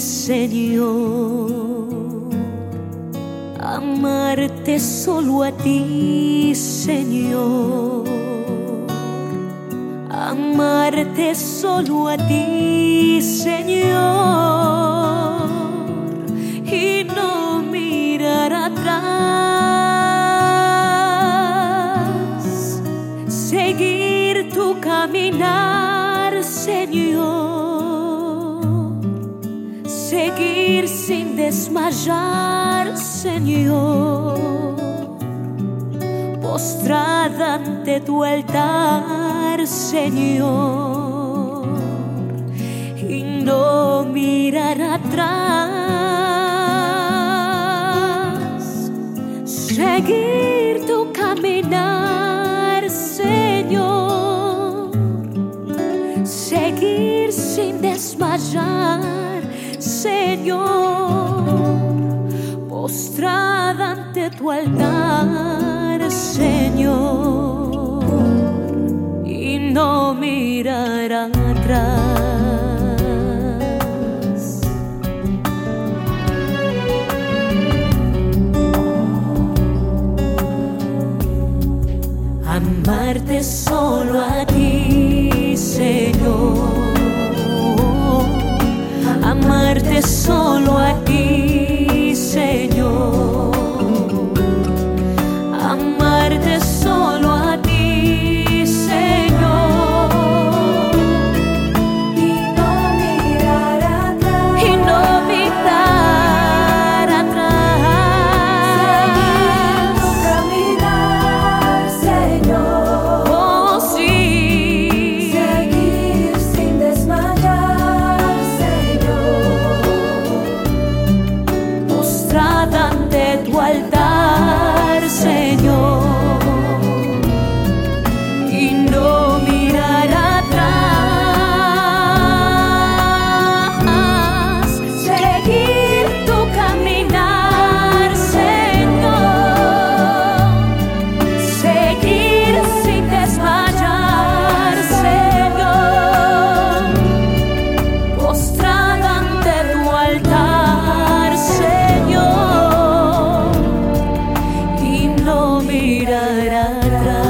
Señor. Amarte solo a ti, Señor. Amarte solo a ti, Señor. Y no mirar atrás. Seguir tu caminar, Señor. Desmayar, Señor. Postrada ante tu altar, Señor. Y no mirar atrás. Seguir tu caminar, Señor. Seguir sin desmayar, Señor. Postrada ante tu altar, Señor. Y no mirar atrás. Amarte mirar atrás.